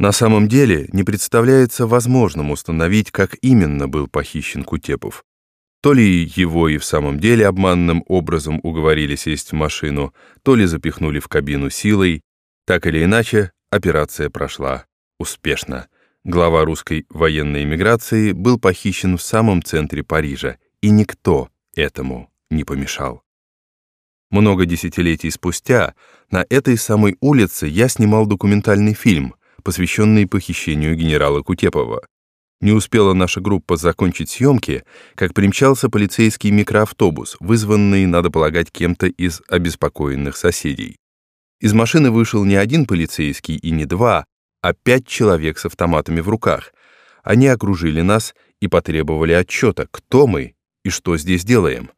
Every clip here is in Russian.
На самом деле не представляется возможным установить, как именно был похищен Кутепов. То ли его и в самом деле обманным образом уговорили сесть в машину, то ли запихнули в кабину силой. Так или иначе, операция прошла успешно. Глава русской военной эмиграции был похищен в самом центре Парижа, и никто этому не помешал. Много десятилетий спустя на этой самой улице я снимал документальный фильм, посвященный похищению генерала Кутепова. Не успела наша группа закончить съемки, как примчался полицейский микроавтобус, вызванный, надо полагать, кем-то из обеспокоенных соседей. Из машины вышел не один полицейский и не два, а пять человек с автоматами в руках. Они окружили нас и потребовали отчета, кто мы и что здесь делаем.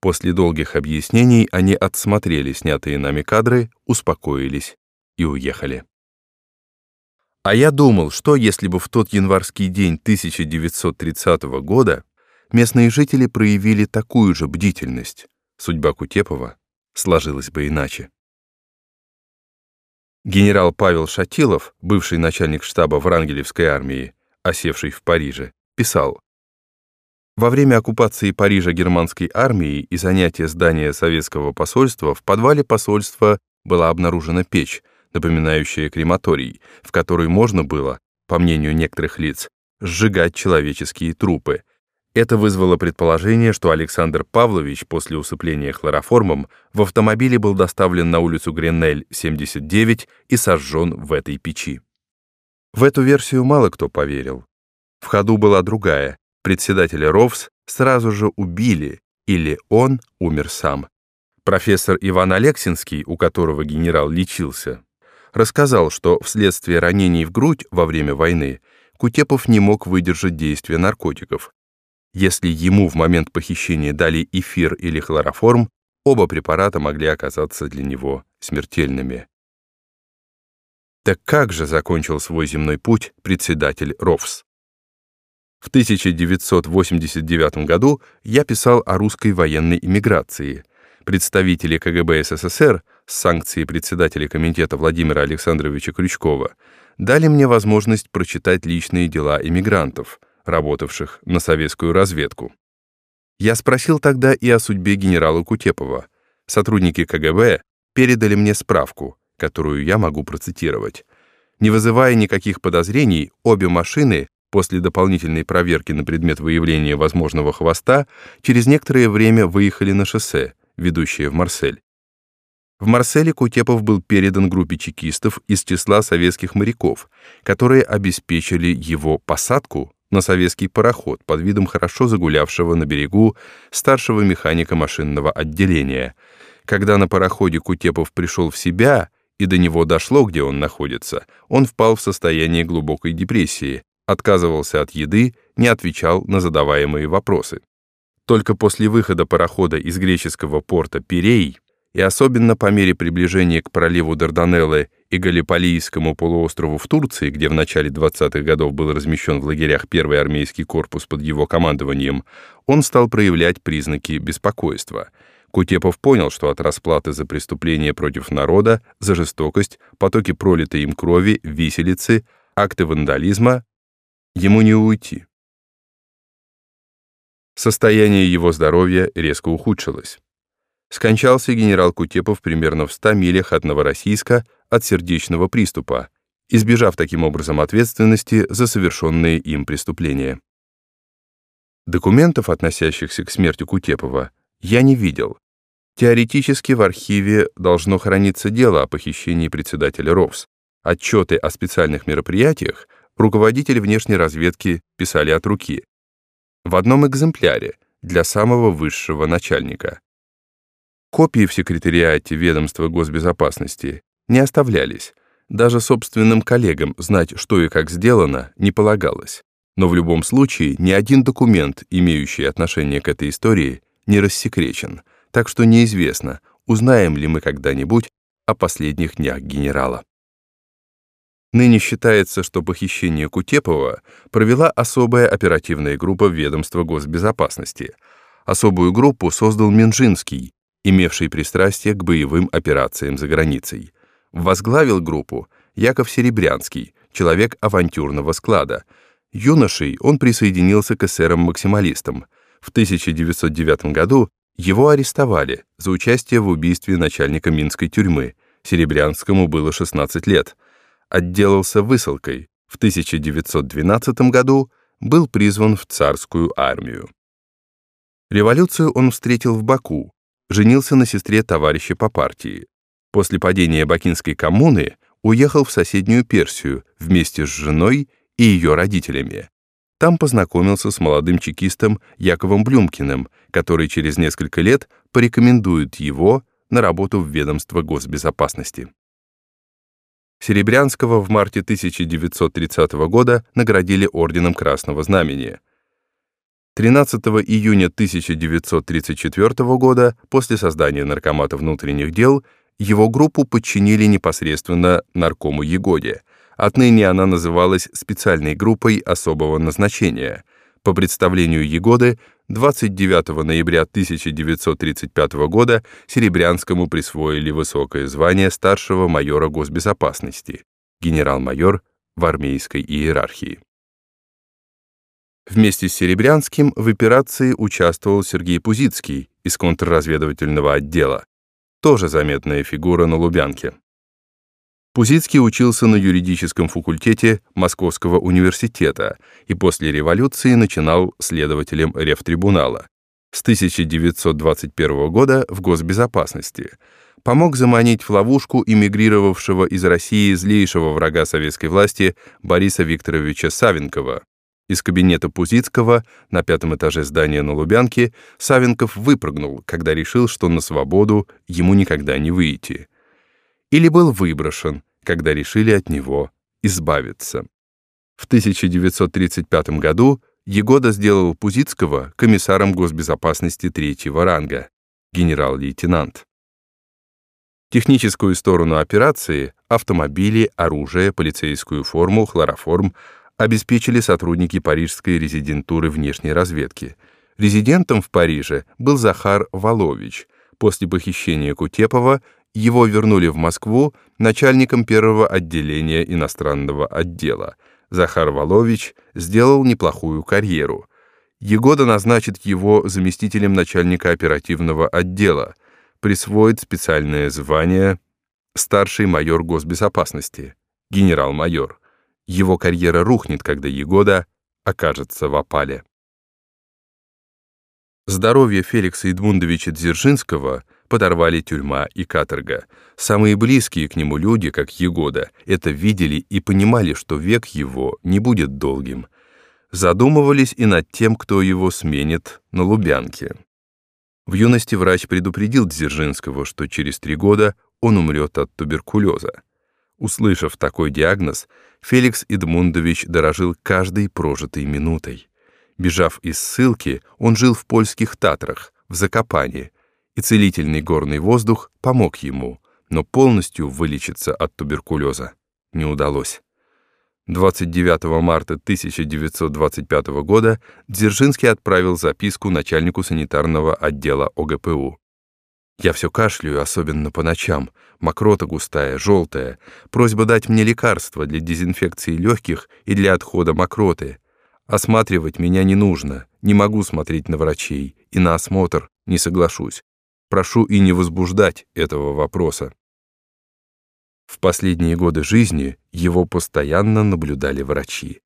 После долгих объяснений они отсмотрели снятые нами кадры, успокоились и уехали. А я думал, что если бы в тот январский день 1930 года местные жители проявили такую же бдительность, судьба Кутепова сложилась бы иначе. Генерал Павел Шатилов, бывший начальник штаба Врангелевской армии, осевший в Париже, писал во время оккупации Парижа германской армией и занятия здания советского посольства в подвале посольства была обнаружена печь, напоминающая крематорий, в которой можно было, по мнению некоторых лиц, сжигать человеческие трупы. Это вызвало предположение, что Александр Павлович после усыпления хлороформом в автомобиле был доставлен на улицу Гренель, 79 и сожжен в этой печи. В эту версию мало кто поверил. В ходу была другая, председателя РОВС сразу же убили, или он умер сам. Профессор Иван Алексинский, у которого генерал лечился, рассказал, что вследствие ранений в грудь во время войны Кутепов не мог выдержать действия наркотиков. Если ему в момент похищения дали эфир или хлороформ, оба препарата могли оказаться для него смертельными. Так как же закончил свой земной путь председатель РОВС? В 1989 году я писал о русской военной иммиграции. Представители КГБ СССР с санкцией председателя комитета Владимира Александровича Крючкова дали мне возможность прочитать личные дела иммигрантов, работавших на советскую разведку. Я спросил тогда и о судьбе генерала Кутепова. Сотрудники КГБ передали мне справку, которую я могу процитировать. Не вызывая никаких подозрений, обе машины После дополнительной проверки на предмет выявления возможного хвоста, через некоторое время выехали на шоссе, ведущее в Марсель. В Марселе Кутепов был передан группе чекистов из числа советских моряков, которые обеспечили его посадку на советский пароход под видом хорошо загулявшего на берегу старшего механика машинного отделения. Когда на пароходе Кутепов пришел в себя и до него дошло, где он находится, он впал в состояние глубокой депрессии, отказывался от еды, не отвечал на задаваемые вопросы. Только после выхода парохода из греческого порта Пирей и особенно по мере приближения к проливу Дарданеллы и Галиполийскому полуострову в Турции, где в начале 20-х годов был размещен в лагерях первый армейский корпус под его командованием, он стал проявлять признаки беспокойства. Кутепов понял, что от расплаты за преступления против народа, за жестокость, потоки пролитой им крови, виселицы, акты вандализма Ему не уйти. Состояние его здоровья резко ухудшилось. Скончался генерал Кутепов примерно в 100 милях от Новороссийска от сердечного приступа, избежав таким образом ответственности за совершенные им преступления. Документов, относящихся к смерти Кутепова, я не видел. Теоретически в архиве должно храниться дело о похищении председателя РОВС. Отчеты о специальных мероприятиях — руководители внешней разведки писали от руки. В одном экземпляре для самого высшего начальника. Копии в секретариате ведомства госбезопасности не оставлялись. Даже собственным коллегам знать, что и как сделано, не полагалось. Но в любом случае ни один документ, имеющий отношение к этой истории, не рассекречен, так что неизвестно, узнаем ли мы когда-нибудь о последних днях генерала. Ныне считается, что похищение Кутепова провела особая оперативная группа ведомства госбезопасности. Особую группу создал Минжинский, имевший пристрастие к боевым операциям за границей. Возглавил группу Яков Серебрянский, человек авантюрного склада. Юношей он присоединился к эсерам-максималистам. В 1909 году его арестовали за участие в убийстве начальника Минской тюрьмы. Серебрянскому было 16 лет. Отделался высылкой. В 1912 году был призван в царскую армию. Революцию он встретил в Баку, женился на сестре товарища по партии. После падения Бакинской коммуны уехал в соседнюю Персию вместе с женой и ее родителями. Там познакомился с молодым чекистом Яковом Блюмкиным, который через несколько лет порекомендует его на работу в ведомство госбезопасности. Серебрянского в марте 1930 года наградили Орденом Красного Знамени. 13 июня 1934 года, после создания Наркомата внутренних дел, его группу подчинили непосредственно наркому Егоде. Отныне она называлась специальной группой особого назначения. По представлению Егоды, 29 ноября 1935 года Серебрянскому присвоили высокое звание старшего майора госбезопасности, генерал-майор в армейской иерархии. Вместе с Серебрянским в операции участвовал Сергей Пузицкий из контрразведывательного отдела, тоже заметная фигура на Лубянке. Пузицкий учился на юридическом факультете Московского университета и после революции начинал следователем Ревтрибунала. С 1921 года в госбезопасности. Помог заманить в ловушку эмигрировавшего из России злейшего врага советской власти Бориса Викторовича Савенкова. Из кабинета Пузицкого на пятом этаже здания на Лубянке Савенков выпрыгнул, когда решил, что на свободу ему никогда не выйти. Или был выброшен, когда решили от него избавиться. В 1935 году Егода сделал Пузицкого комиссаром госбезопасности третьего ранга, генерал-лейтенант. Техническую сторону операции — автомобили, оружие, полицейскую форму, хлороформ — обеспечили сотрудники парижской резидентуры внешней разведки. Резидентом в Париже был Захар Волович. После похищения Кутепова его вернули в Москву начальником первого отделения иностранного отдела. Захар Волович сделал неплохую карьеру. Егода назначит его заместителем начальника оперативного отдела, присвоит специальное звание старший майор госбезопасности, генерал-майор. Его карьера рухнет, когда Егода окажется в опале. Здоровье Феликса Эдмундовича Дзержинского подорвали тюрьма и каторга. Самые близкие к нему люди, как Егода, это видели и понимали, что век его не будет долгим. Задумывались и над тем, кто его сменит на Лубянке. В юности врач предупредил Дзержинского, что через три года он умрет от туберкулеза. Услышав такой диагноз, Феликс Эдмундович дорожил каждой прожитой минутой. Бежав из ссылки, он жил в польских Татрах, в Закопане, и целительный горный воздух помог ему, но полностью вылечиться от туберкулеза не удалось. 29 марта 1925 года Дзержинский отправил записку начальнику санитарного отдела ОГПУ. Я все кашляю, особенно по ночам. Мокрота густая, желтая. Просьба дать мне лекарства для дезинфекции легких и для отхода мокроты. Осматривать меня не нужно. Не могу смотреть на врачей. И на осмотр не соглашусь. Прошу и не возбуждать этого вопроса. В последние годы жизни его постоянно наблюдали врачи.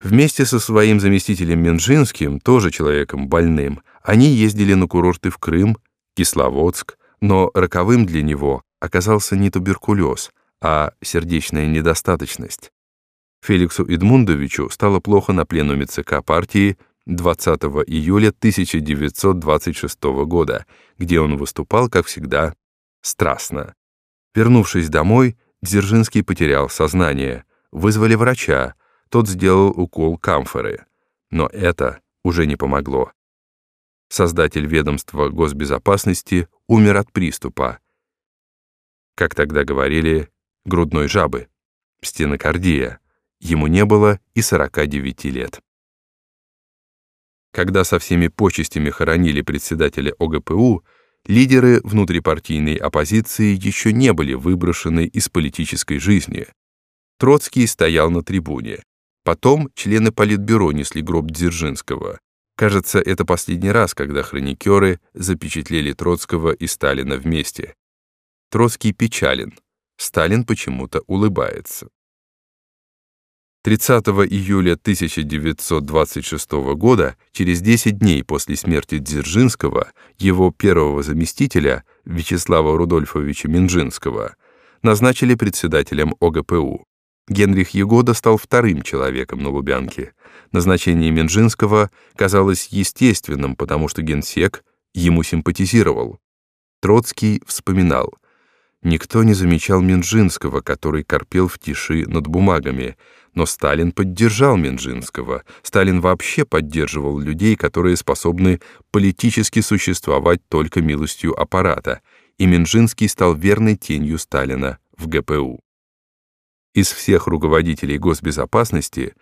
Вместе со своим заместителем Менжинским, тоже человеком больным, они ездили на курорты в Крым, Кисловодск, но роковым для него оказался не туберкулез, а сердечная недостаточность. Феликсу Эдмундовичу стало плохо на пленуме ЦК партии 20 июля 1926 года, где он выступал, как всегда, страстно. Вернувшись домой, Дзержинский потерял сознание. Вызвали врача, тот сделал укол камфоры. Но это уже не помогло создатель ведомства госбезопасности, умер от приступа. Как тогда говорили, грудной жабы, стенокардия. Ему не было и 49 лет. Когда со всеми почестями хоронили председателя ОГПУ, лидеры внутрипартийной оппозиции еще не были выброшены из политической жизни. Троцкий стоял на трибуне. Потом члены Политбюро несли гроб Дзержинского. Кажется, это последний раз, когда хроникеры запечатлели Троцкого и Сталина вместе. Троцкий печален. Сталин почему-то улыбается. 30 июля 1926 года, через 10 дней после смерти Дзержинского, его первого заместителя, Вячеслава Рудольфовича Минжинского, назначили председателем ОГПУ. Генрих Егода стал вторым человеком на Лубянке. Назначение Минжинского казалось естественным, потому что генсек ему симпатизировал. Троцкий вспоминал, Никто не замечал Минжинского, который корпел в тиши над бумагами, но Сталин поддержал Минжинского. Сталин вообще поддерживал людей, которые способны политически существовать только милостью аппарата, и Минжинский стал верной тенью Сталина в ГПУ. Из всех руководителей госбезопасности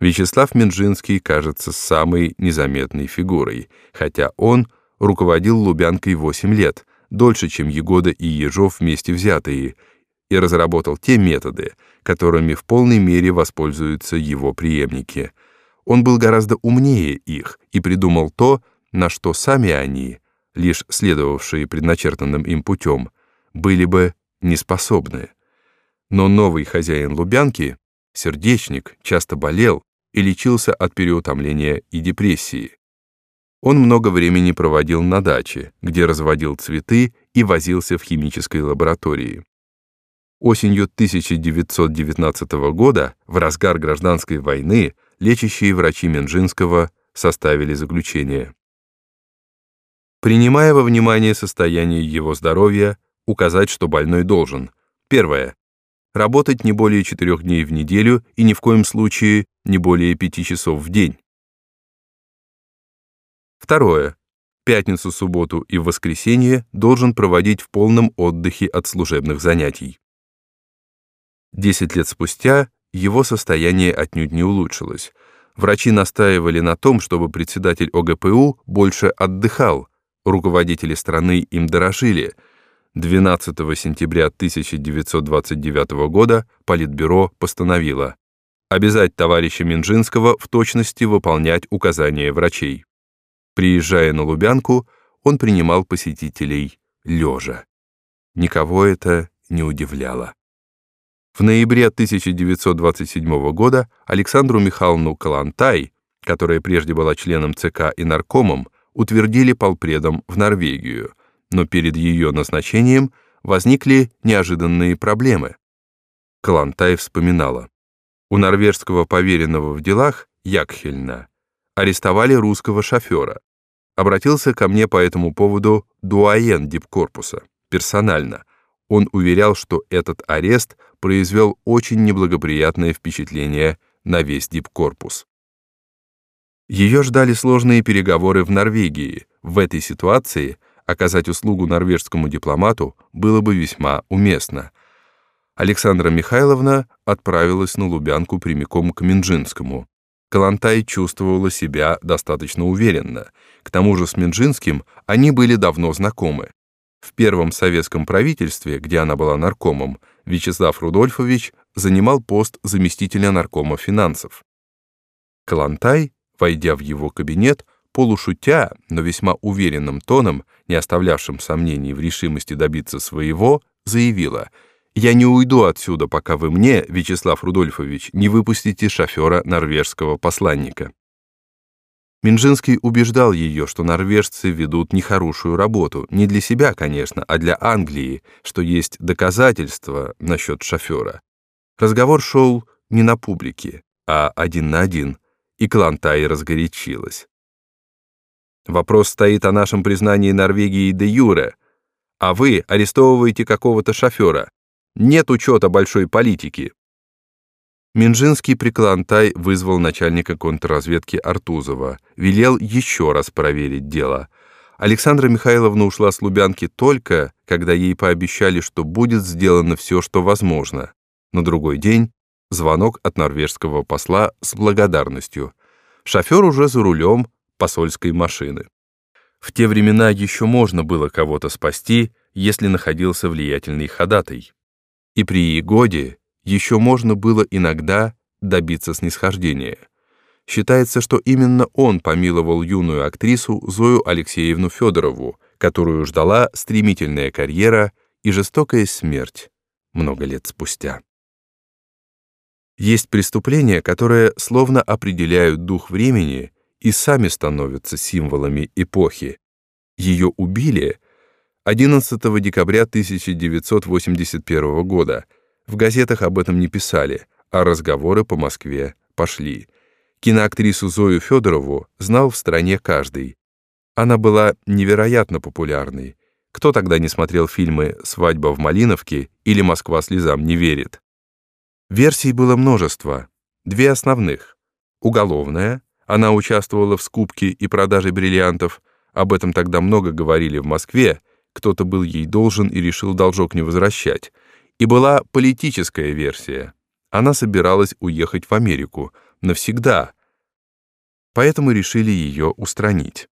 Вячеслав Минжинский кажется самой незаметной фигурой, хотя он руководил Лубянкой 8 лет — дольше, чем Егода и Ежов вместе взятые, и разработал те методы, которыми в полной мере воспользуются его преемники. Он был гораздо умнее их и придумал то, на что сами они, лишь следовавшие предначертанным им путем, были бы неспособны. Но новый хозяин Лубянки, сердечник, часто болел и лечился от переутомления и депрессии. Он много времени проводил на даче, где разводил цветы и возился в химической лаборатории. Осенью 1919 года, в разгар гражданской войны, лечащие врачи Менжинского составили заключение. Принимая во внимание состояние его здоровья, указать, что больной должен. Первое. Работать не более четырех дней в неделю и ни в коем случае не более пяти часов в день. Второе. Пятницу, субботу и воскресенье должен проводить в полном отдыхе от служебных занятий. Десять лет спустя его состояние отнюдь не улучшилось. Врачи настаивали на том, чтобы председатель ОГПУ больше отдыхал, руководители страны им дорожили. 12 сентября 1929 года Политбюро постановило обязать товарища Минжинского в точности выполнять указания врачей. Приезжая на Лубянку, он принимал посетителей лежа. Никого это не удивляло. В ноябре 1927 года Александру Михайловну Калантай, которая прежде была членом ЦК и наркомом, утвердили полпредом в Норвегию, но перед ее назначением возникли неожиданные проблемы. Калантай вспоминала. У норвежского поверенного в делах Якхельна арестовали русского шофера. Обратился ко мне по этому поводу дуаен дипкорпуса, персонально. Он уверял, что этот арест произвел очень неблагоприятное впечатление на весь дипкорпус. Ее ждали сложные переговоры в Норвегии. В этой ситуации оказать услугу норвежскому дипломату было бы весьма уместно. Александра Михайловна отправилась на Лубянку прямиком к Минжинскому. Калантай чувствовала себя достаточно уверенно. К тому же с Минжинским они были давно знакомы. В первом советском правительстве, где она была наркомом, Вячеслав Рудольфович занимал пост заместителя наркома финансов. Калантай, войдя в его кабинет, полушутя, но весьма уверенным тоном, не оставлявшим сомнений в решимости добиться своего, заявила — я не уйду отсюда, пока вы мне, Вячеслав Рудольфович, не выпустите шофера норвежского посланника. Минжинский убеждал ее, что норвежцы ведут нехорошую работу, не для себя, конечно, а для Англии, что есть доказательства насчет шофера. Разговор шел не на публике, а один на один, и Клантай разгорячилась. Вопрос стоит о нашем признании Норвегии де юре, а вы арестовываете какого-то шофера. Нет учета большой политики. Минжинский при Калантай вызвал начальника контрразведки Артузова, велел еще раз проверить дело. Александра Михайловна ушла с Лубянки только, когда ей пообещали, что будет сделано все, что возможно. На другой день звонок от норвежского посла с благодарностью. Шофер уже за рулем посольской машины. В те времена еще можно было кого-то спасти, если находился влиятельный ходатай. И при Егоде еще можно было иногда добиться снисхождения. Считается, что именно он помиловал юную актрису Зою Алексеевну Федорову, которую ждала стремительная карьера и жестокая смерть много лет спустя. Есть преступления, которые словно определяют дух времени и сами становятся символами эпохи. Ее убили 11 декабря 1981 года. В газетах об этом не писали, а разговоры по Москве пошли. Киноактрису Зою Федорову знал в стране каждый. Она была невероятно популярной. Кто тогда не смотрел фильмы «Свадьба в Малиновке» или «Москва слезам не верит»? Версий было множество. Две основных. Уголовная. Она участвовала в скупке и продаже бриллиантов. Об этом тогда много говорили в Москве. Кто-то был ей должен и решил должок не возвращать. И была политическая версия. Она собиралась уехать в Америку. Навсегда. Поэтому решили ее устранить.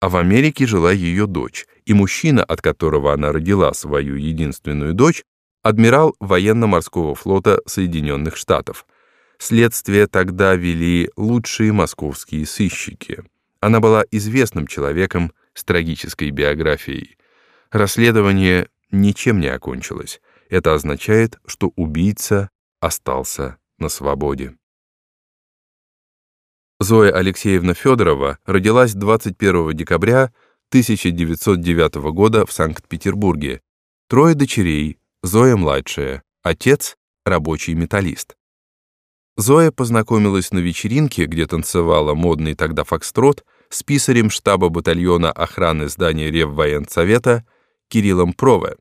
А в Америке жила ее дочь, и мужчина, от которого она родила свою единственную дочь, адмирал военно-морского флота Соединенных Штатов. Следствие тогда вели лучшие московские сыщики. Она была известным человеком с трагической биографией. Расследование ничем не окончилось. Это означает, что убийца остался на свободе. Зоя Алексеевна Федорова родилась 21 декабря 1909 года в Санкт-Петербурге. Трое дочерей, Зоя младшая, отец — рабочий металлист. Зоя познакомилась на вечеринке, где танцевала модный тогда фокстрот, с писарем штаба батальона охраны здания Реввоенсовета Кириллом Прове.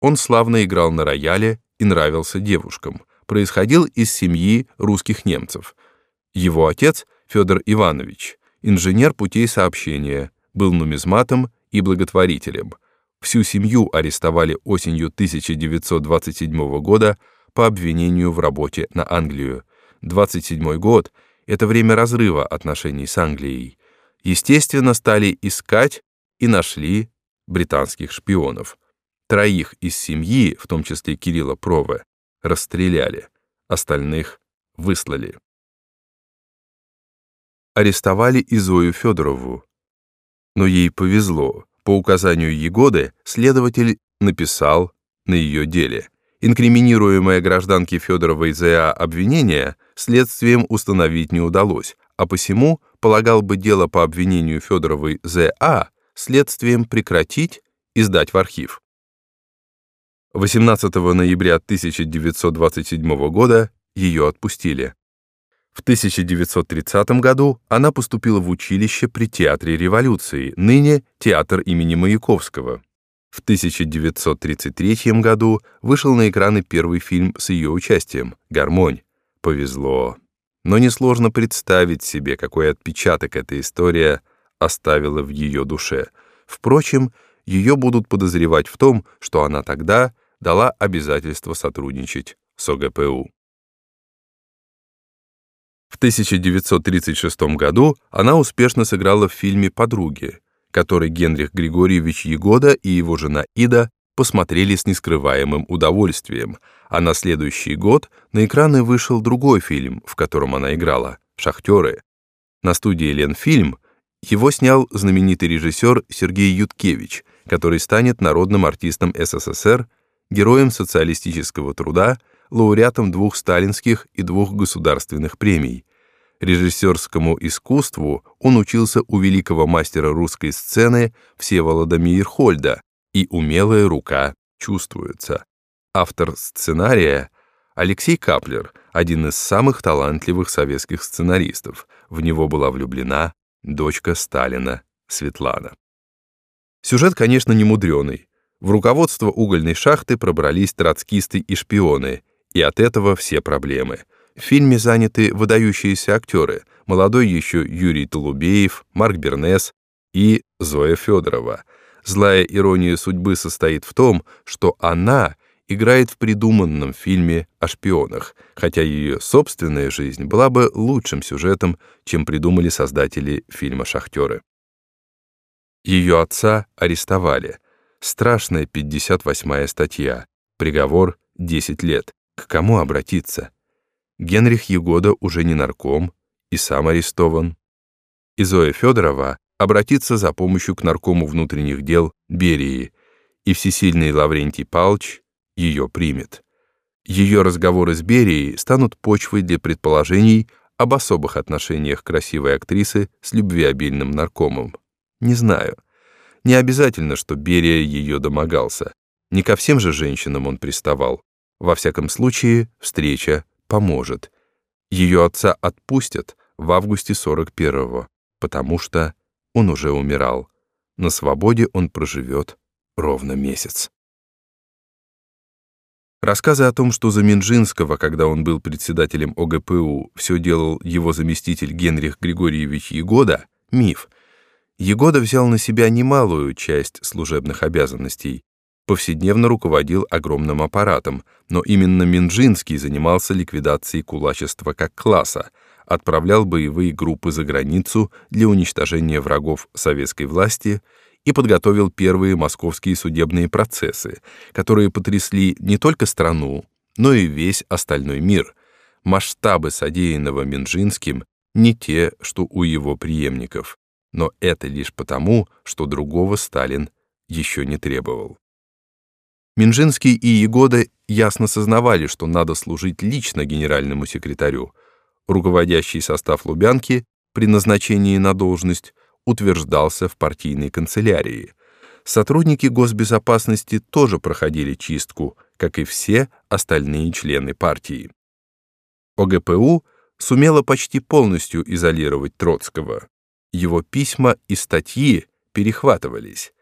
Он славно играл на рояле и нравился девушкам, происходил из семьи русских немцев. Его отец, Федор Иванович, инженер путей сообщения, был нумизматом и благотворителем, Всю семью арестовали осенью 1927 года по обвинению в работе на Англию. 27 год — это время разрыва отношений с Англией. Естественно, стали искать и нашли британских шпионов. Троих из семьи, в том числе Кирилла Прове, расстреляли, остальных выслали. Арестовали и Зою Федорову. Но ей повезло. По указанию Егоды следователь написал на ее деле. Инкриминируемое гражданке Федоровой ЗА обвинение следствием установить не удалось, а посему полагал бы дело по обвинению Федоровой ЗА следствием прекратить и сдать в архив. 18 ноября 1927 года ее отпустили. В 1930 году она поступила в училище при Театре революции, ныне Театр имени Маяковского. В 1933 году вышел на экраны первый фильм с ее участием «Гармонь». Повезло. Но несложно представить себе, какой отпечаток эта история оставила в ее душе. Впрочем, ее будут подозревать в том, что она тогда дала обязательство сотрудничать с ОГПУ. В 1936 году она успешно сыграла в фильме «Подруги», который Генрих Григорьевич Егода и его жена Ида посмотрели с нескрываемым удовольствием, а на следующий год на экраны вышел другой фильм, в котором она играла «Шахтеры». На студии «Ленфильм» его снял знаменитый режиссер Сергей Юткевич, который станет народным артистом СССР, героем социалистического труда – лауреатом двух сталинских и двух государственных премий. Режиссерскому искусству он учился у великого мастера русской сцены Всеволода Мейерхольда, и умелая рука чувствуется. Автор сценария Алексей Каплер, один из самых талантливых советских сценаристов. В него была влюблена дочка Сталина Светлана. Сюжет, конечно, не мудреный. В руководство угольной шахты пробрались троцкисты и шпионы, и от этого все проблемы. В фильме заняты выдающиеся актеры, молодой еще Юрий Толубеев, Марк Бернес и Зоя Федорова. Злая ирония судьбы состоит в том, что она играет в придуманном фильме о шпионах, хотя ее собственная жизнь была бы лучшим сюжетом, чем придумали создатели фильма «Шахтеры». Ее отца арестовали. Страшная 58-я статья. Приговор 10 лет. К кому обратиться? Генрих Егода уже не нарком и сам арестован. И Зоя Федорова обратится за помощью к наркому внутренних дел Берии, и всесильный Лаврентий Палч ее примет. Ее разговоры с Берией станут почвой для предположений об особых отношениях красивой актрисы с любвеобильным наркомом. Не знаю. Не обязательно, что Берия ее домогался. Не ко всем же женщинам он приставал. Во всяком случае, встреча поможет. Ее отца отпустят в августе 41-го, потому что он уже умирал. На свободе он проживет ровно месяц. Рассказы о том, что за Минжинского, когда он был председателем ОГПУ, все делал его заместитель Генрих Григорьевич Егода, миф. Егода взял на себя немалую часть служебных обязанностей, повседневно руководил огромным аппаратом, но именно Минжинский занимался ликвидацией кулачества как класса, отправлял боевые группы за границу для уничтожения врагов советской власти и подготовил первые московские судебные процессы, которые потрясли не только страну, но и весь остальной мир. Масштабы содеянного Минжинским не те, что у его преемников, но это лишь потому, что другого Сталин еще не требовал. Минжинский и Егода ясно сознавали, что надо служить лично генеральному секретарю. Руководящий состав Лубянки при назначении на должность утверждался в партийной канцелярии. Сотрудники госбезопасности тоже проходили чистку, как и все остальные члены партии. ОГПУ сумела почти полностью изолировать Троцкого. Его письма и статьи перехватывались.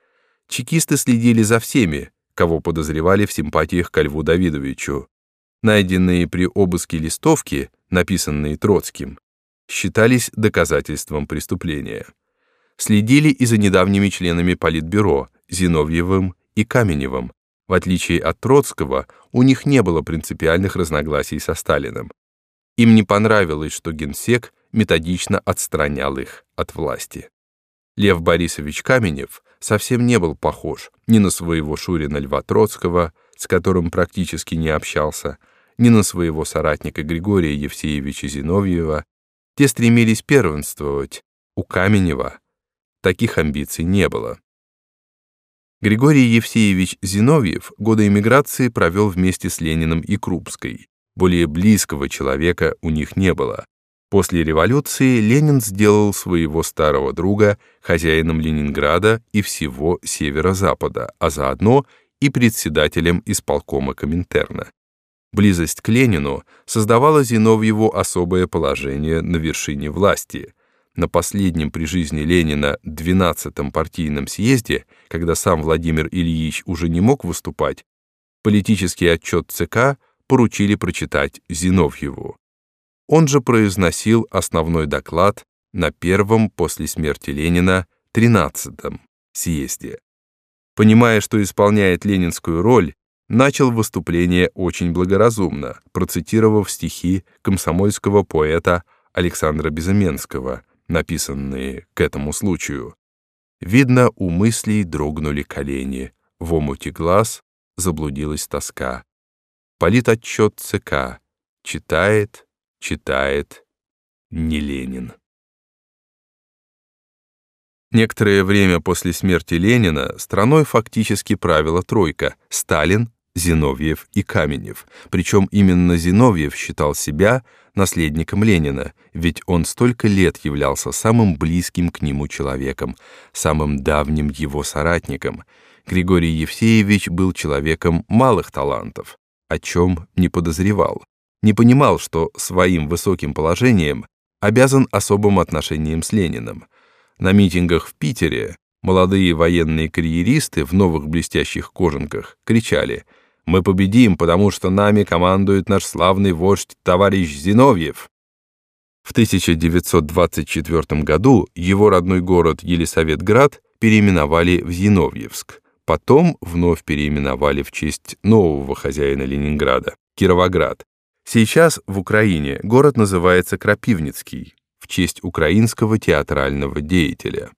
Чекисты следили за всеми, кого подозревали в симпатиях ко Льву Давидовичу. Найденные при обыске листовки, написанные Троцким, считались доказательством преступления следили и за недавними членами Политбюро Зиновьевым и Каменевым. В отличие от Троцкого, у них не было принципиальных разногласий со Сталиным. Им не понравилось, что генсек методично отстранял их от власти. Лев Борисович Каменев совсем не был похож ни на своего Шурина Льва Троцкого, с которым практически не общался, ни на своего соратника Григория Евсеевича Зиновьева. Те стремились первенствовать. У Каменева таких амбиций не было. Григорий Евсеевич Зиновьев годы эмиграции провел вместе с Лениным и Крупской. Более близкого человека у них не было. После революции Ленин сделал своего старого друга хозяином Ленинграда и всего северо-запада, а заодно и председателем исполкома Коминтерна. Близость к Ленину создавала Зиновьеву особое положение на вершине власти — на последнем при жизни Ленина 12-м партийном съезде, когда сам Владимир Ильич уже не мог выступать, политический отчет ЦК поручили прочитать Зиновьеву. Он же произносил основной доклад на первом после смерти Ленина 13-м съезде. Понимая, что исполняет ленинскую роль, начал выступление очень благоразумно, процитировав стихи комсомольского поэта Александра Безыменского – написанные к этому случаю. Видно, у мыслей дрогнули колени, в омуте глаз заблудилась тоска. Политотчет ЦК. Читает, читает, не Ленин. Некоторое время после смерти Ленина страной фактически правила тройка — Сталин, Зиновьев и Каменев. Причем именно Зиновьев считал себя наследником Ленина, ведь он столько лет являлся самым близким к нему человеком, самым давним его соратником. Григорий Евсеевич был человеком малых талантов, о чем не подозревал. Не понимал, что своим высоким положением обязан особым отношением с Лениным. На митингах в Питере молодые военные карьеристы в новых блестящих кожанках кричали — мы победим, потому что нами командует наш славный вождь товарищ Зиновьев. В 1924 году его родной город Елисаветград переименовали в Зиновьевск. Потом вновь переименовали в честь нового хозяина Ленинграда — Кировоград. Сейчас в Украине город называется Крапивницкий в честь украинского театрального деятеля.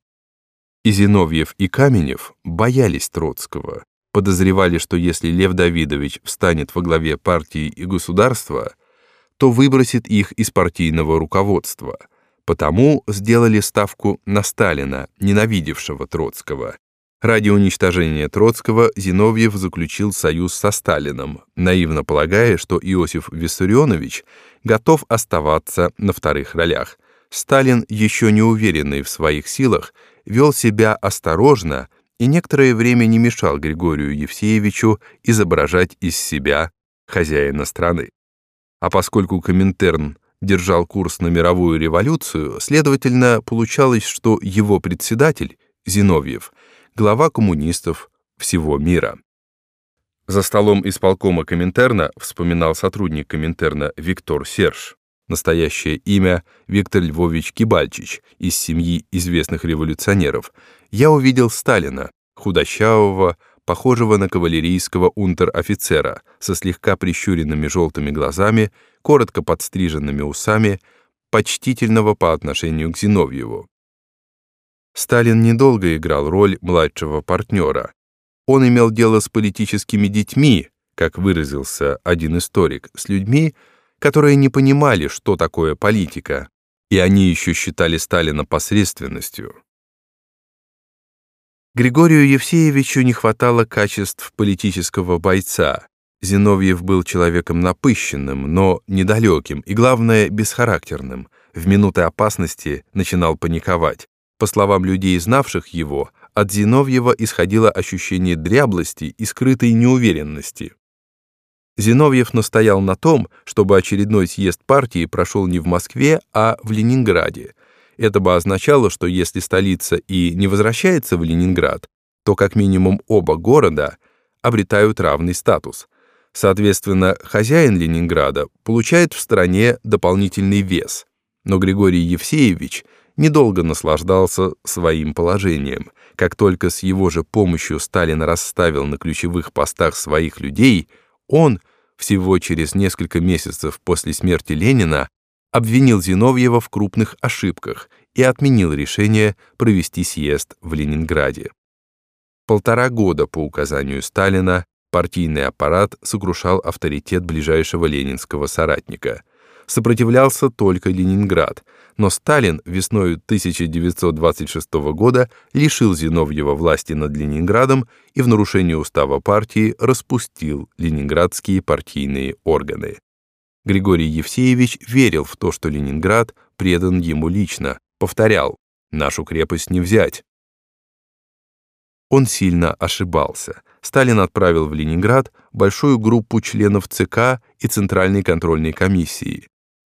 И Зиновьев, и Каменев боялись Троцкого, подозревали, что если Лев Давидович встанет во главе партии и государства, то выбросит их из партийного руководства. Потому сделали ставку на Сталина, ненавидевшего Троцкого. Ради уничтожения Троцкого Зиновьев заключил союз со Сталином, наивно полагая, что Иосиф Виссарионович готов оставаться на вторых ролях. Сталин, еще не уверенный в своих силах, вел себя осторожно и некоторое время не мешал Григорию Евсеевичу изображать из себя хозяина страны. А поскольку Коминтерн держал курс на мировую революцию, следовательно, получалось, что его председатель, Зиновьев, глава коммунистов всего мира. За столом исполкома Коминтерна вспоминал сотрудник Коминтерна Виктор Серж. Настоящее имя Виктор Львович Кибальчич из семьи известных революционеров. Я увидел Сталина, худощавого, похожего на кавалерийского унтер-офицера, со слегка прищуренными желтыми глазами, коротко подстриженными усами, почтительного по отношению к Зиновьеву. Сталин недолго играл роль младшего партнера. Он имел дело с политическими детьми, как выразился один историк, с людьми, которые не понимали, что такое политика, и они еще считали Сталина посредственностью. Григорию Евсеевичу не хватало качеств политического бойца. Зиновьев был человеком напыщенным, но недалеким и, главное, бесхарактерным. В минуты опасности начинал паниковать. По словам людей, знавших его, от Зиновьева исходило ощущение дряблости и скрытой неуверенности. Зиновьев настоял на том, чтобы очередной съезд партии прошел не в Москве, а в Ленинграде. Это бы означало, что если столица и не возвращается в Ленинград, то как минимум оба города обретают равный статус. Соответственно, хозяин Ленинграда получает в стране дополнительный вес. Но Григорий Евсеевич – недолго наслаждался своим положением. Как только с его же помощью Сталин расставил на ключевых постах своих людей, он, всего через несколько месяцев после смерти Ленина, обвинил Зиновьева в крупных ошибках и отменил решение провести съезд в Ленинграде. Полтора года по указанию Сталина партийный аппарат сокрушал авторитет ближайшего ленинского соратника – сопротивлялся только Ленинград, но Сталин весной 1926 года лишил Зиновьева власти над Ленинградом и в нарушении устава партии распустил ленинградские партийные органы. Григорий Евсеевич верил в то, что Ленинград предан ему лично, повторял «нашу крепость не взять». Он сильно ошибался. Сталин отправил в Ленинград большую группу членов ЦК и Центральной контрольной комиссии.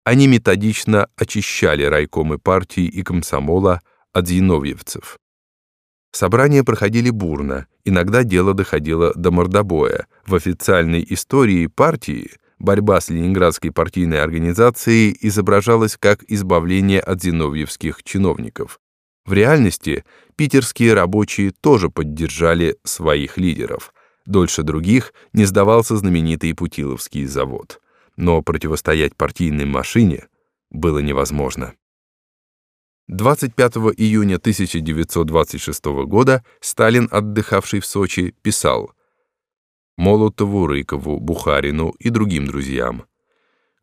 Они методично очищали райкомы партии и комсомола от зиновьевцев. Собрания проходили бурно, иногда дело доходило до мордобоя. В официальной истории партии борьба с ленинградской партийной организацией изображалась как избавление от зиновьевских чиновников. В реальности питерские рабочие тоже поддержали своих лидеров. Дольше других не сдавался знаменитый Путиловский завод но противостоять партийной машине было невозможно. 25 июня 1926 года Сталин, отдыхавший в Сочи, писал Молотову, Рыкову, Бухарину и другим друзьям.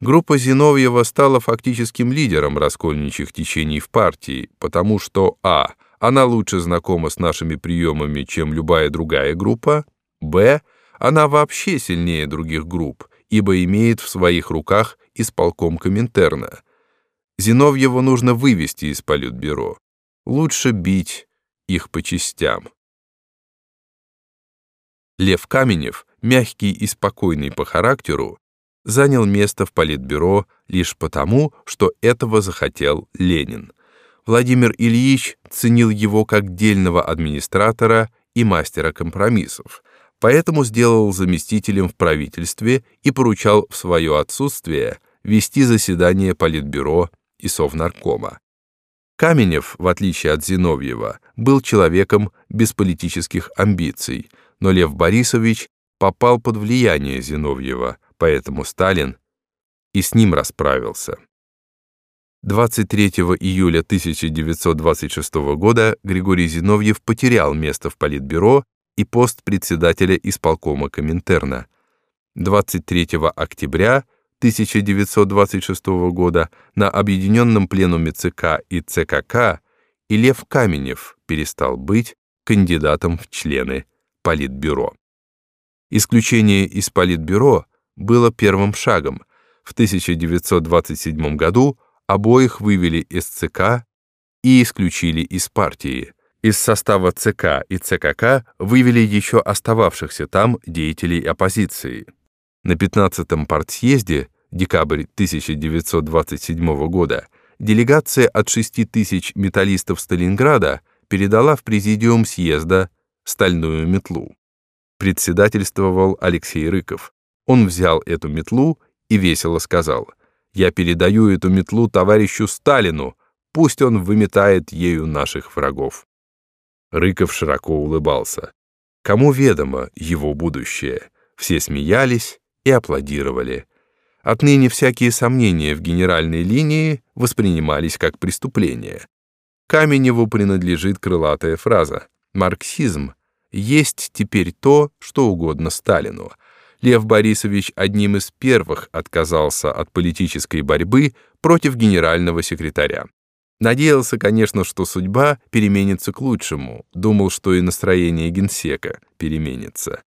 Группа Зиновьева стала фактическим лидером раскольничьих течений в партии, потому что а. она лучше знакома с нашими приемами, чем любая другая группа, б. она вообще сильнее других групп, ибо имеет в своих руках исполком Коминтерна. Зиновьеву нужно вывести из Политбюро. Лучше бить их по частям. Лев Каменев, мягкий и спокойный по характеру, занял место в Политбюро лишь потому, что этого захотел Ленин. Владимир Ильич ценил его как дельного администратора и мастера компромиссов, поэтому сделал заместителем в правительстве и поручал в свое отсутствие вести заседание Политбюро и Совнаркома. Каменев, в отличие от Зиновьева, был человеком без политических амбиций, но Лев Борисович попал под влияние Зиновьева, поэтому Сталин и с ним расправился. 23 июля 1926 года Григорий Зиновьев потерял место в Политбюро и пост председателя исполкома Коминтерна. 23 октября 1926 года на объединенном пленуме ЦК и ЦКК и Лев Каменев перестал быть кандидатом в члены Политбюро. Исключение из Политбюро было первым шагом. В 1927 году обоих вывели из ЦК и исключили из партии. Из состава ЦК и ЦКК вывели еще остававшихся там деятелей оппозиции. На 15-м партсъезде, декабрь 1927 года, делегация от 6 тысяч металлистов Сталинграда передала в президиум съезда стальную метлу. Председательствовал Алексей Рыков. Он взял эту метлу и весело сказал, «Я передаю эту метлу товарищу Сталину, пусть он выметает ею наших врагов». Рыков широко улыбался. Кому ведомо его будущее? Все смеялись, и аплодировали. Отныне всякие сомнения в генеральной линии воспринимались как преступление. Каменеву принадлежит крылатая фраза «Марксизм есть теперь то, что угодно Сталину». Лев Борисович одним из первых отказался от политической борьбы против генерального секретаря. Надеялся, конечно, что судьба переменится к лучшему, думал, что и настроение генсека переменится.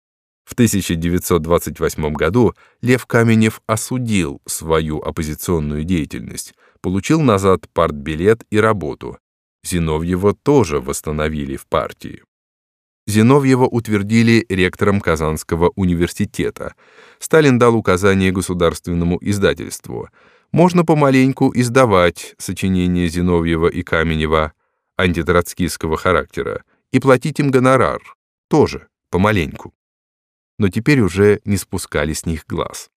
В 1928 году Лев Каменев осудил свою оппозиционную деятельность, получил назад партбилет и работу. Зиновьева тоже восстановили в партии. Зиновьева утвердили ректором Казанского университета. Сталин дал указание государственному издательству. Можно помаленьку издавать сочинения Зиновьева и Каменева антитроцкистского характера и платить им гонорар, тоже помаленьку но теперь уже не спускали с них глаз.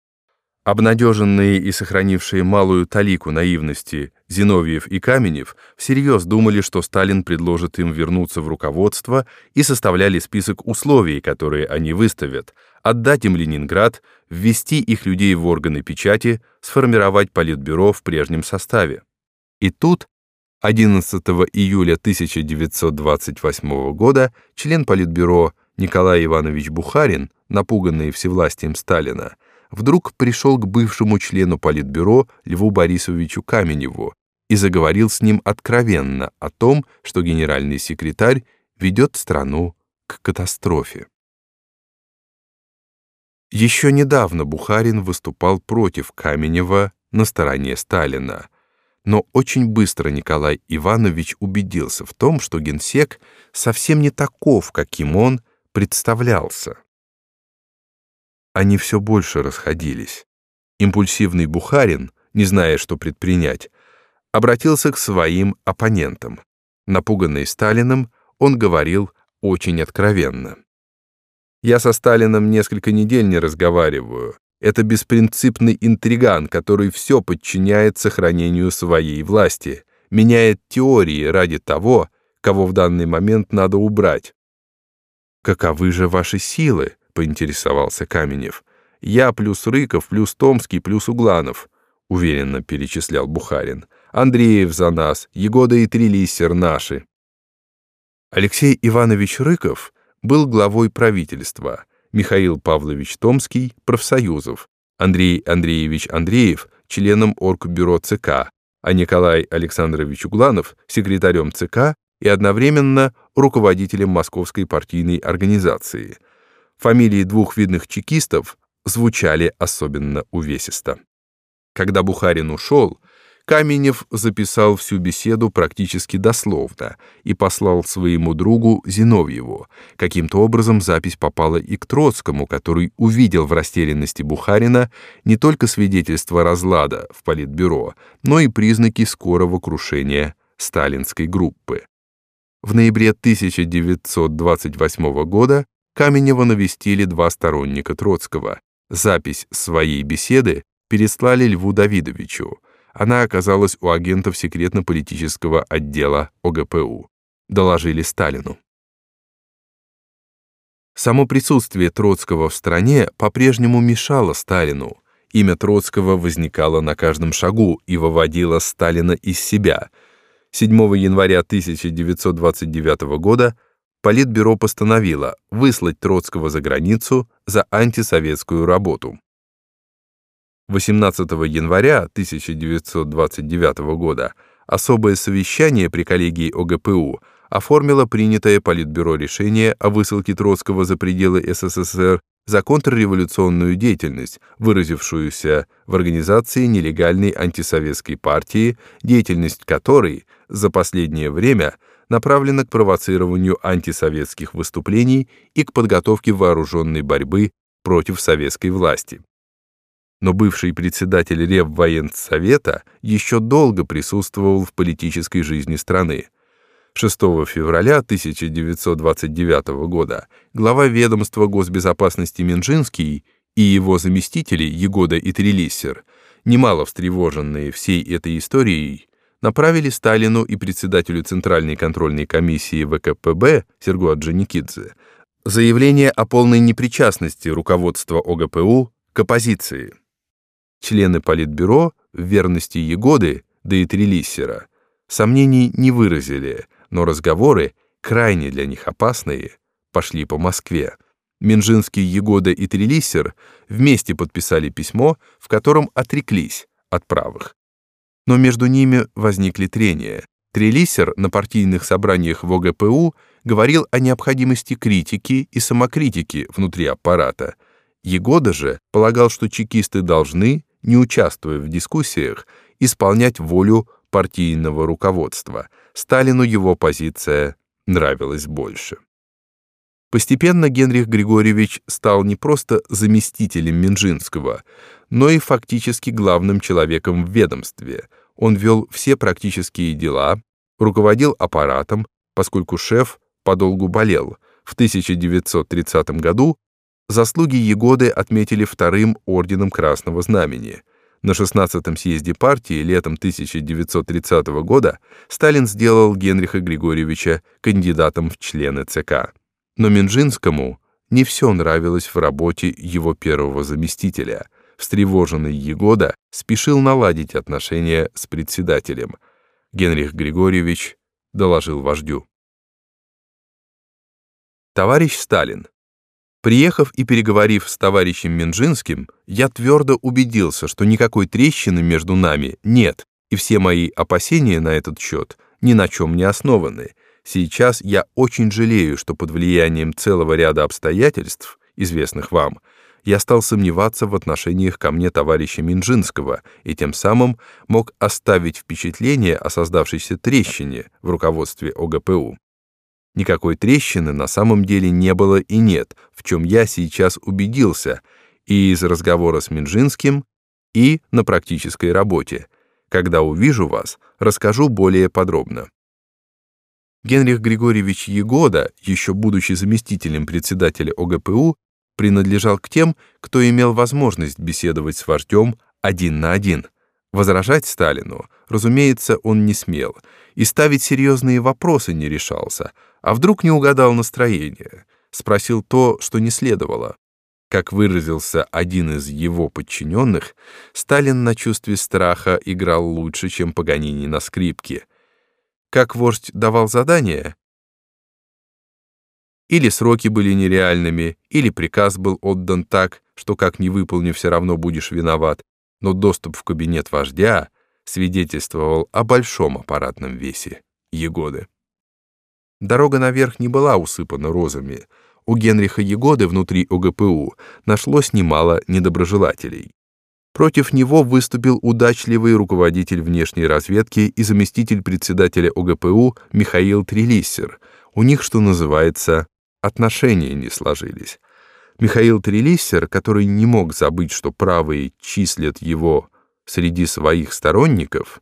Обнадеженные и сохранившие малую талику наивности Зиновьев и Каменев всерьез думали, что Сталин предложит им вернуться в руководство и составляли список условий, которые они выставят, отдать им Ленинград, ввести их людей в органы печати, сформировать политбюро в прежнем составе. И тут 11 июля 1928 года член политбюро Николай Иванович Бухарин, напуганный всевластием Сталина, вдруг пришел к бывшему члену Политбюро Льву Борисовичу Каменеву и заговорил с ним откровенно о том, что генеральный секретарь ведет страну к катастрофе. Еще недавно Бухарин выступал против Каменева на стороне Сталина, но очень быстро Николай Иванович убедился в том, что генсек совсем не таков, каким он представлялся. Они все больше расходились. Импульсивный Бухарин, не зная, что предпринять, обратился к своим оппонентам. Напуганный Сталиным, он говорил очень откровенно. «Я со Сталином несколько недель не разговариваю. Это беспринципный интриган, который все подчиняет сохранению своей власти, меняет теории ради того, кого в данный момент надо убрать, «Каковы же ваши силы?» — поинтересовался Каменев. «Я плюс Рыков, плюс Томский, плюс Угланов», — уверенно перечислял Бухарин. «Андреев за нас, Егода и Трилиссер наши». Алексей Иванович Рыков был главой правительства, Михаил Павлович Томский — профсоюзов, Андрей Андреевич Андреев — членом Оргбюро ЦК, а Николай Александрович Угланов — секретарем ЦК и одновременно руководителем московской партийной организации. Фамилии двух видных чекистов звучали особенно увесисто. Когда Бухарин ушел, Каменев записал всю беседу практически дословно и послал своему другу Зиновьеву. Каким-то образом запись попала и к Троцкому, который увидел в растерянности Бухарина не только свидетельство разлада в Политбюро, но и признаки скорого крушения сталинской группы. В ноябре 1928 года Каменева навестили два сторонника Троцкого. Запись своей беседы переслали Льву Давидовичу. Она оказалась у агентов секретно-политического отдела ОГПУ. Доложили Сталину. Само присутствие Троцкого в стране по-прежнему мешало Сталину. Имя Троцкого возникало на каждом шагу и выводило Сталина из себя — 7 января 1929 года Политбюро постановило выслать Троцкого за границу за антисоветскую работу. 18 января 1929 года особое совещание при коллегии ОГПУ оформило принятое Политбюро решение о высылке Троцкого за пределы СССР за контрреволюционную деятельность, выразившуюся в организации нелегальной антисоветской партии, деятельность которой за последнее время направлена к провоцированию антисоветских выступлений и к подготовке вооруженной борьбы против советской власти. Но бывший председатель Реввоенсовета еще долго присутствовал в политической жизни страны. 6 февраля 1929 года глава ведомства госбезопасности Минжинский и его заместители Егода и Трелиссер, немало встревоженные всей этой историей, направили Сталину и председателю Центральной контрольной комиссии ВКПБ Сергу Орджоникидзе заявление о полной непричастности руководства ОГПУ к оппозиции. Члены Политбюро в верности Егоды, да и Трелиссера, сомнений не выразили, но разговоры, крайне для них опасные, пошли по Москве. Минжинский, Егода и Трелиссер вместе подписали письмо, в котором отреклись от правых. Но между ними возникли трения. Трелиссер на партийных собраниях в ОГПУ говорил о необходимости критики и самокритики внутри аппарата. Егода же полагал, что чекисты должны, не участвуя в дискуссиях, исполнять волю партийного руководства. Сталину его позиция нравилась больше. Постепенно Генрих Григорьевич стал не просто заместителем Минжинского, но и фактически главным человеком в ведомстве. Он вел все практические дела, руководил аппаратом, поскольку шеф подолгу болел. В 1930 году заслуги Егоды отметили вторым орденом Красного Знамени. На 16-м съезде партии летом 1930 года Сталин сделал Генриха Григорьевича кандидатом в члены ЦК. Но Минжинскому не все нравилось в работе его первого заместителя. Встревоженный Егода спешил наладить отношения с председателем. Генрих Григорьевич доложил вождю. Товарищ Сталин, приехав и переговорив с товарищем Минжинским, я твердо убедился, что никакой трещины между нами нет, и все мои опасения на этот счет ни на чем не основаны, Сейчас я очень жалею, что под влиянием целого ряда обстоятельств, известных вам, я стал сомневаться в отношениях ко мне товарища Минжинского и тем самым мог оставить впечатление о создавшейся трещине в руководстве ОГПУ. Никакой трещины на самом деле не было и нет, в чем я сейчас убедился и из разговора с Минжинским, и на практической работе. Когда увижу вас, расскажу более подробно. Генрих Григорьевич Егода, еще будучи заместителем председателя ОГПУ, принадлежал к тем, кто имел возможность беседовать с вождем один на один. Возражать Сталину, разумеется, он не смел, и ставить серьезные вопросы не решался, а вдруг не угадал настроение, спросил то, что не следовало. Как выразился один из его подчиненных, Сталин на чувстве страха играл лучше, чем Паганини на скрипке — как вождь давал задания, или сроки были нереальными, или приказ был отдан так, что как не выполнив, все равно будешь виноват, но доступ в кабинет вождя свидетельствовал о большом аппаратном весе Егоды. Дорога наверх не была усыпана розами. У Генриха Егоды внутри ОГПУ нашлось немало недоброжелателей. Против него выступил удачливый руководитель внешней разведки и заместитель председателя ОГПУ Михаил Трелиссер. У них, что называется, отношения не сложились. Михаил Трелиссер, который не мог забыть, что правые числят его среди своих сторонников,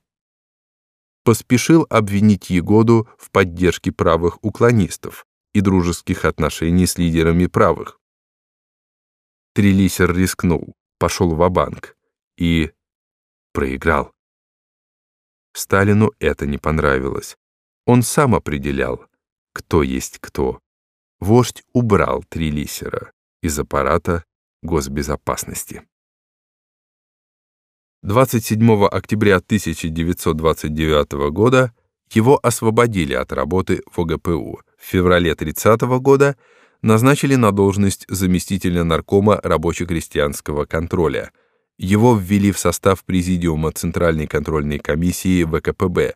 поспешил обвинить Егоду в поддержке правых уклонистов и дружеских отношений с лидерами правых. Трелиссер рискнул, пошел в банк и проиграл. Сталину это не понравилось. Он сам определял, кто есть кто. Вождь убрал Трилисера из аппарата госбезопасности. 27 октября 1929 года его освободили от работы в ОГПУ в феврале 30 года назначили на должность заместителя наркома рабоче-крестьянского контроля. Его ввели в состав Президиума Центральной контрольной комиссии ВКПБ.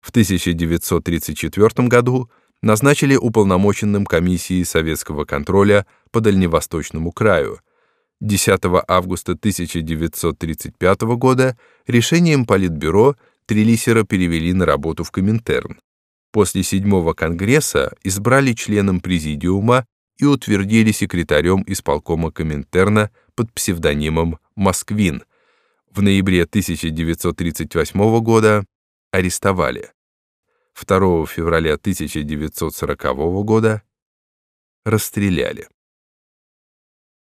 В 1934 году назначили уполномоченным комиссии советского контроля по Дальневосточному краю. 10 августа 1935 года решением Политбюро Трелисера перевели на работу в Коминтерн. После седьмого конгресса избрали членом президиума и утвердили секретарем исполкома Коминтерна под псевдонимом Москвин. В ноябре 1938 года арестовали. 2 февраля 1940 года расстреляли.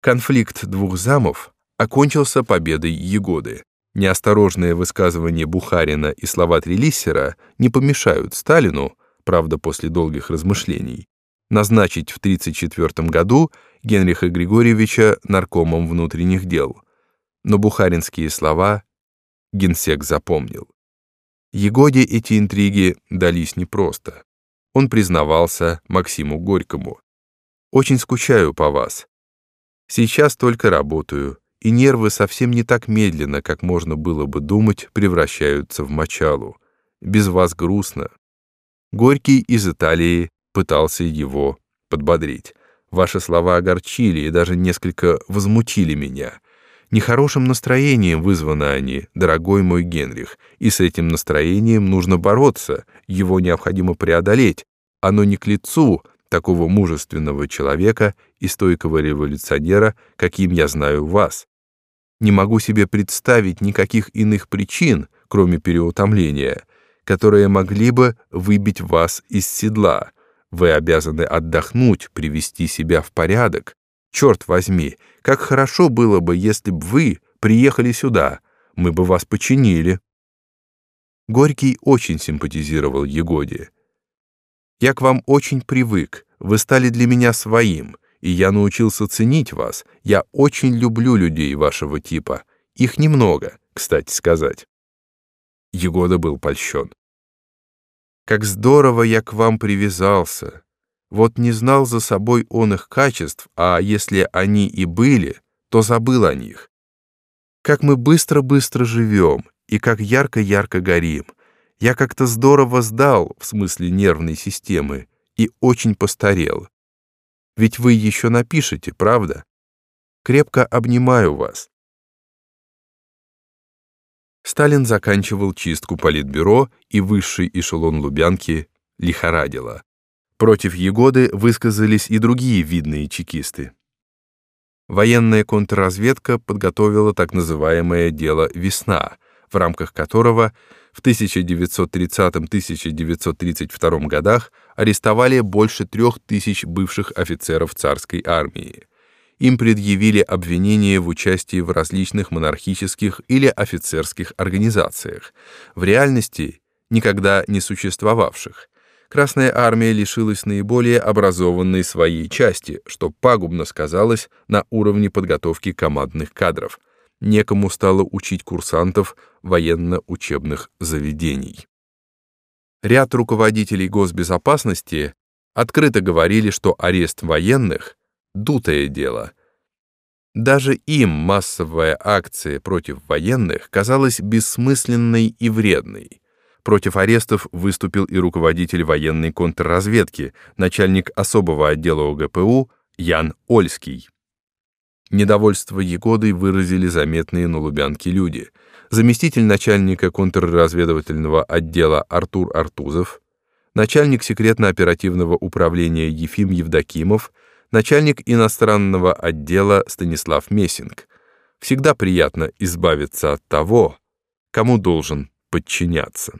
Конфликт двух замов окончился победой Егоды. Неосторожные высказывания Бухарина и слова Трелиссера не помешают Сталину, правда, после долгих размышлений, назначить в 1934 году Генриха Григорьевича наркомом внутренних дел. Но бухаринские слова генсек запомнил. Егоде эти интриги дались непросто. Он признавался Максиму Горькому. «Очень скучаю по вас. Сейчас только работаю, и нервы совсем не так медленно, как можно было бы думать, превращаются в мочалу. Без вас грустно». Горький из Италии пытался его подбодрить. Ваши слова огорчили и даже несколько возмутили меня. Нехорошим настроением вызваны они, дорогой мой Генрих, и с этим настроением нужно бороться, его необходимо преодолеть. Оно не к лицу такого мужественного человека и стойкого революционера, каким я знаю вас. Не могу себе представить никаких иных причин, кроме переутомления, которые могли бы выбить вас из седла. Вы обязаны отдохнуть, привести себя в порядок, Черт возьми, как хорошо было бы, если бы вы приехали сюда, мы бы вас починили. Горький очень симпатизировал Егоде. Я к вам очень привык, вы стали для меня своим, и я научился ценить вас. Я очень люблю людей вашего типа. Их немного, кстати сказать. Егода был польщен. Как здорово я к вам привязался. Вот не знал за собой он их качеств, а если они и были, то забыл о них. Как мы быстро-быстро живем, и как ярко-ярко горим. Я как-то здорово сдал, в смысле нервной системы, и очень постарел. Ведь вы еще напишете, правда? Крепко обнимаю вас. Сталин заканчивал чистку политбюро, и высший эшелон Лубянки лихорадило. Против Егоды высказались и другие видные чекисты. Военная контрразведка подготовила так называемое дело «Весна», в рамках которого в 1930-1932 годах арестовали больше трех тысяч бывших офицеров царской армии. Им предъявили обвинения в участии в различных монархических или офицерских организациях, в реальности никогда не существовавших, Красная армия лишилась наиболее образованной своей части, что пагубно сказалось на уровне подготовки командных кадров. Некому стало учить курсантов военно-учебных заведений. Ряд руководителей госбезопасности открыто говорили, что арест военных — дутое дело. Даже им массовая акция против военных казалась бессмысленной и вредной. Против арестов выступил и руководитель военной контрразведки, начальник особого отдела ОГПУ Ян Ольский. Недовольство Егодой выразили заметные на Лубянке люди. Заместитель начальника контрразведывательного отдела Артур Артузов, начальник секретно-оперативного управления Ефим Евдокимов, начальник иностранного отдела Станислав Мессинг. Всегда приятно избавиться от того, кому должен подчиняться.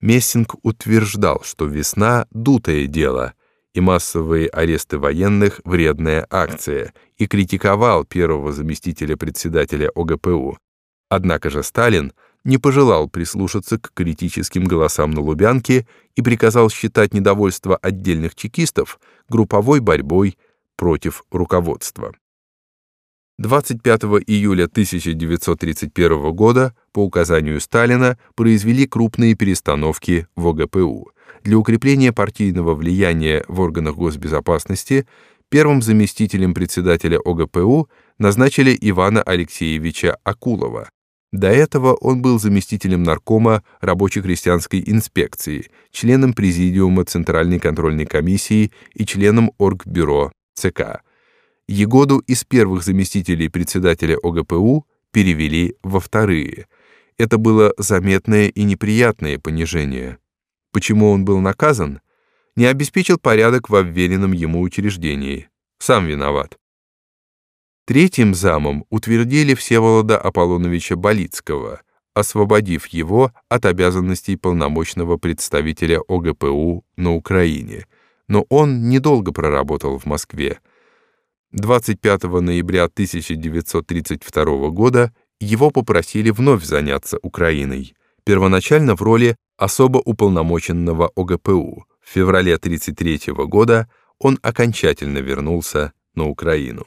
Мессинг утверждал, что весна — дутое дело, и массовые аресты военных — вредная акция, и критиковал первого заместителя председателя ОГПУ. Однако же Сталин не пожелал прислушаться к критическим голосам на Лубянке и приказал считать недовольство отдельных чекистов групповой борьбой против руководства. 25 июля 1931 года по указанию Сталина произвели крупные перестановки в ОГПУ. Для укрепления партийного влияния в органах госбезопасности первым заместителем председателя ОГПУ назначили Ивана Алексеевича Акулова. До этого он был заместителем наркома рабоче-крестьянской инспекции, членом президиума Центральной контрольной комиссии и членом Оргбюро ЦК. Егоду из первых заместителей председателя ОГПУ перевели во вторые. Это было заметное и неприятное понижение. Почему он был наказан? Не обеспечил порядок в обверенном ему учреждении. Сам виноват. Третьим замом утвердили Всеволода Аполлоновича Болицкого, освободив его от обязанностей полномочного представителя ОГПУ на Украине. Но он недолго проработал в Москве. 25 ноября 1932 года его попросили вновь заняться Украиной, первоначально в роли особо уполномоченного ОГПУ. В феврале 1933 года он окончательно вернулся на Украину.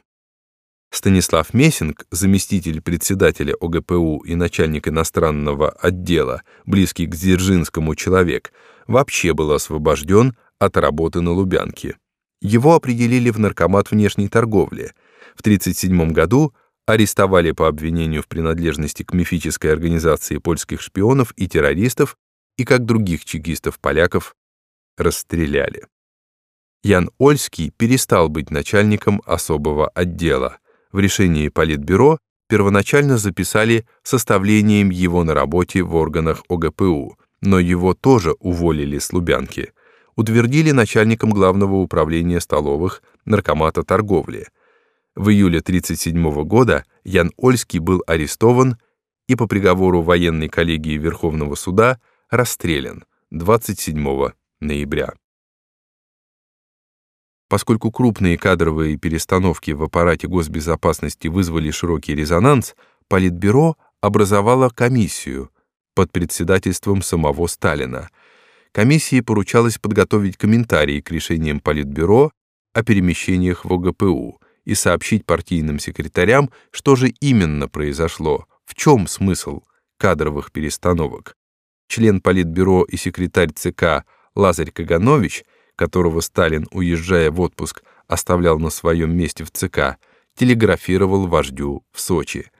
Станислав Месинг, заместитель председателя ОГПУ и начальник иностранного отдела, близкий к Дзержинскому человек, вообще был освобожден от работы на Лубянке. Его определили в наркомат внешней торговли. В 1937 году арестовали по обвинению в принадлежности к мифической организации польских шпионов и террористов и, как других чекистов-поляков, расстреляли. Ян Ольский перестал быть начальником особого отдела. В решении Политбюро первоначально записали составлением его на работе в органах ОГПУ, но его тоже уволили с Лубянки. Утвердили начальником главного управления столовых наркомата торговли – в июле 1937 года Ян Ольский был арестован и по приговору военной коллегии Верховного суда расстрелян 27 ноября. Поскольку крупные кадровые перестановки в аппарате госбезопасности вызвали широкий резонанс, Политбюро образовало комиссию под председательством самого Сталина. Комиссии поручалось подготовить комментарии к решениям Политбюро о перемещениях в ОГПУ, и сообщить партийным секретарям, что же именно произошло, в чем смысл кадровых перестановок. Член Политбюро и секретарь ЦК Лазарь Каганович, которого Сталин, уезжая в отпуск, оставлял на своем месте в ЦК, телеграфировал вождю в Сочи.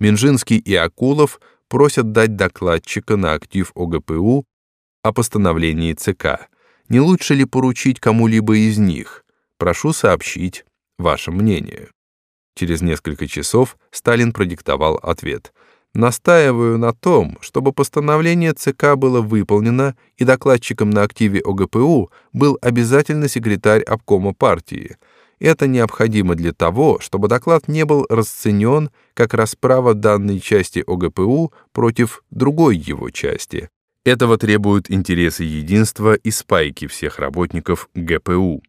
Минжинский и Акулов просят дать докладчика на актив ОГПУ о постановлении ЦК. Не лучше ли поручить кому-либо из них? Прошу сообщить Ваше мнение. Через несколько часов Сталин продиктовал ответ. Настаиваю на том, чтобы постановление ЦК было выполнено и докладчиком на активе ОГПУ был обязательно секретарь обкома партии. Это необходимо для того, чтобы доклад не был расценен как расправа данной части ОГПУ против другой его части. Этого требуют интересы единства и спайки всех работников ГПУ.